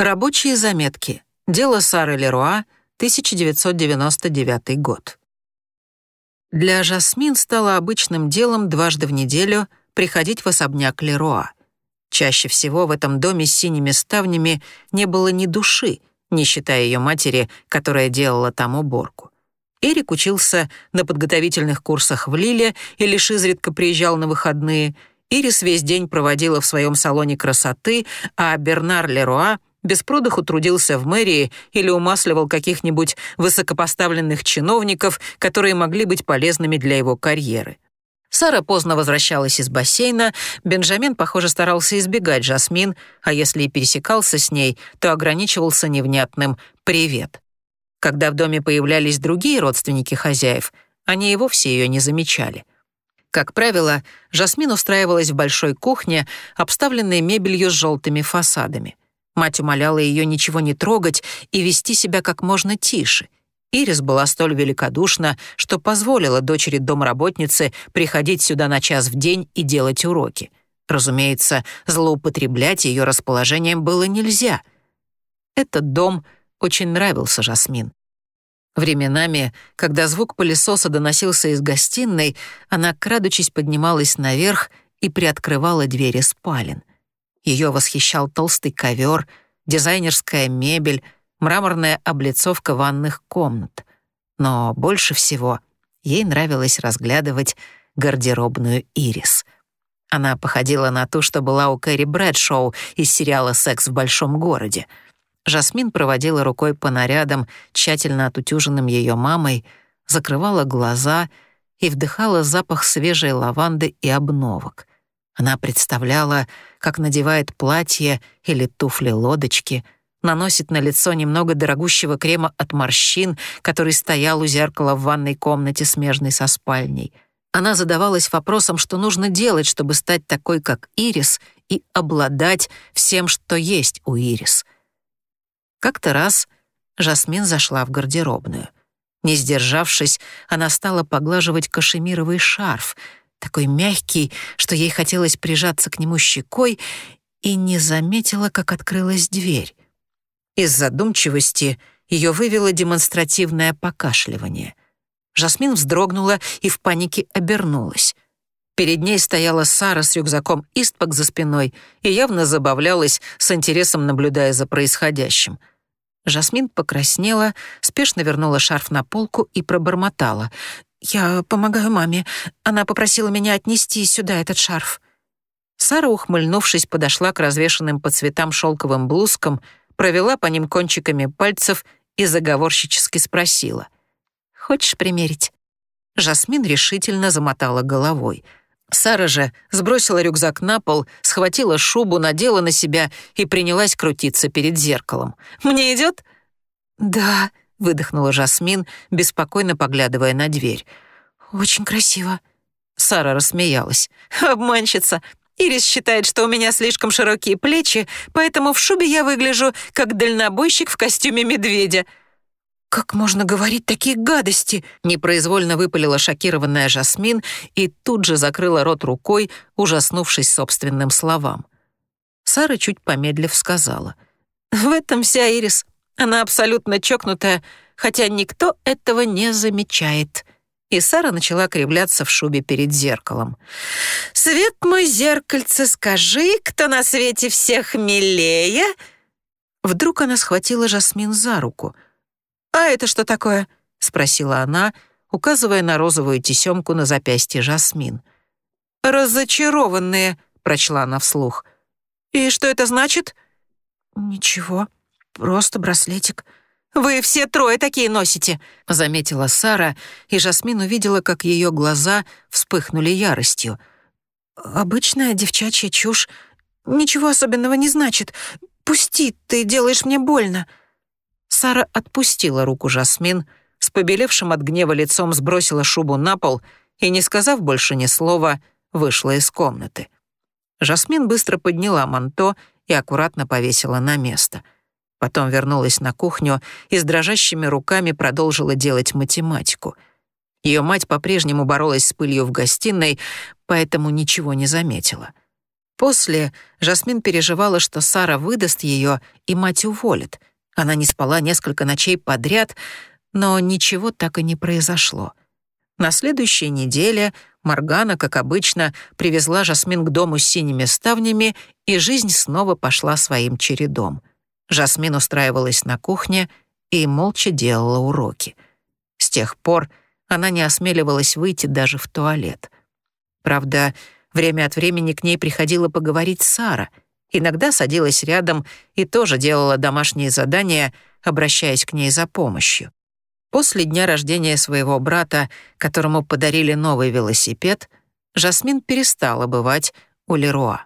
Рабочие заметки. Дело Сары Леруа, 1999 год. Для Жасмин стало обычным делом дважды в неделю приходить в особняк Леруа. Чаще всего в этом доме с синими ставнями не было ни души, не считая ее матери, которая делала там уборку. Эрик учился на подготовительных курсах в Лиле и лишь изредка приезжал на выходные. Ирис весь день проводила в своем салоне красоты, а Бернар Леруа — без продыху трудился в мэрии или умасливал каких-нибудь высокопоставленных чиновников, которые могли быть полезными для его карьеры. Сара поздно возвращалась из бассейна, Бенджамин, похоже, старался избегать Жасмин, а если и пересекался с ней, то ограничивался невнятным «привет». Когда в доме появлялись другие родственники хозяев, они и вовсе ее не замечали. Как правило, Жасмин устраивалась в большой кухне, обставленной мебелью с желтыми фасадами. Мать умоляла ее ничего не трогать и вести себя как можно тише. Ирис была столь великодушна, что позволила дочери домработницы приходить сюда на час в день и делать уроки. Разумеется, злоупотреблять ее расположением было нельзя. Этот дом очень нравился Жасмин. Временами, когда звук пылесоса доносился из гостиной, она, крадучись, поднималась наверх и приоткрывала двери спален. Ее восхищал толстый ковер, дизайнерская мебель, мраморная облицовка ванных комнат. Но больше всего ей нравилось разглядывать гардеробную Ирис. Она походила на ту, что была у Кэрри Брэдшоу из сериала «Секс в большом городе». Жасмин проводила рукой по нарядам, тщательно отутюженным ее мамой, закрывала глаза и вдыхала запах свежей лаванды и обновок. Она представляла, как надевает платье или туфли-лодочки, наносит на лицо немного дорогущего крема от морщин, который стоял у зеркала в ванной комнате, смежной со спальней. Она задавалась вопросом, что нужно делать, чтобы стать такой, как Ирис, и обладать всем, что есть у Ирис. Как-то раз Жасмин зашла в гардеробную. Не сдержавшись, она стала поглаживать кашемировый шарф — такой мягкий, что ей хотелось прижаться к нему щекой, и не заметила, как открылась дверь. Из задумчивости ее вывело демонстративное покашливание. Жасмин вздрогнула и в панике обернулась. Перед ней стояла Сара с рюкзаком Истпак за спиной и явно забавлялась, с интересом наблюдая за происходящим. Жасмин покраснела, спешно вернула шарф на полку и пробормотала. «Я помогаю маме. Она попросила меня отнести сюда этот шарф». Сара, ухмыльнувшись, подошла к развешанным по цветам шелковым блузкам, провела по ним кончиками пальцев и заговорщически спросила. «Хочешь примерить?» Жасмин решительно замотала головой. Сара же сбросила рюкзак на пол, схватила шубу, надела на себя и принялась крутиться перед зеркалом. «Мне идет?» «Да», выдохнула Жасмин, беспокойно поглядывая на дверь. «Очень красиво». Сара рассмеялась. «Обманщица. Ирис считает, что у меня слишком широкие плечи, поэтому в шубе я выгляжу как дальнобойщик в костюме медведя». «Как можно говорить такие гадости?» Непроизвольно выпалила шокированная Жасмин и тут же закрыла рот рукой, ужаснувшись собственным словам. Сара, чуть помедлив, сказала. «В этом вся Ирис. Она абсолютно чокнутая, хотя никто этого не замечает. И Сара начала кривляться в шубе перед зеркалом. «Свет мой зеркальце, скажи, кто на свете всех милее?» Вдруг она схватила Жасмин за руку. «А это что такое?» — спросила она, указывая на розовую тесемку на запястье Жасмин. «Разочарованные», — прочла она вслух. «И что это значит?» «Ничего», «Просто браслетик». «Вы все трое такие носите», — заметила Сара, и Жасмин увидела, как ее глаза вспыхнули яростью. «Обычная девчачья чушь. Ничего особенного не значит. Пусти, ты делаешь мне больно». Сара отпустила руку Жасмин, с побелевшим от гнева лицом сбросила шубу на пол и, не сказав больше ни слова, вышла из комнаты. Жасмин быстро подняла манто и аккуратно повесила на место — Потом вернулась на кухню и с дрожащими руками продолжила делать математику. Ее мать по-прежнему боролась с пылью в гостиной, поэтому ничего не заметила. После Жасмин переживала, что Сара выдаст ее и мать уволит. Она не спала несколько ночей подряд, но ничего так и не произошло. На следующей неделе Маргана, как обычно, привезла Жасмин к дому с синими ставнями, и жизнь снова пошла своим чередом. Жасмин устраивалась на кухне и молча делала уроки. С тех пор она не осмеливалась выйти даже в туалет. Правда, Время от времени к ней приходила поговорить Сара. Иногда садилась рядом и тоже делала домашние задания, обращаясь к ней за помощью. После дня рождения своего брата, которому подарили новый велосипед, Жасмин перестала бывать у Леруа.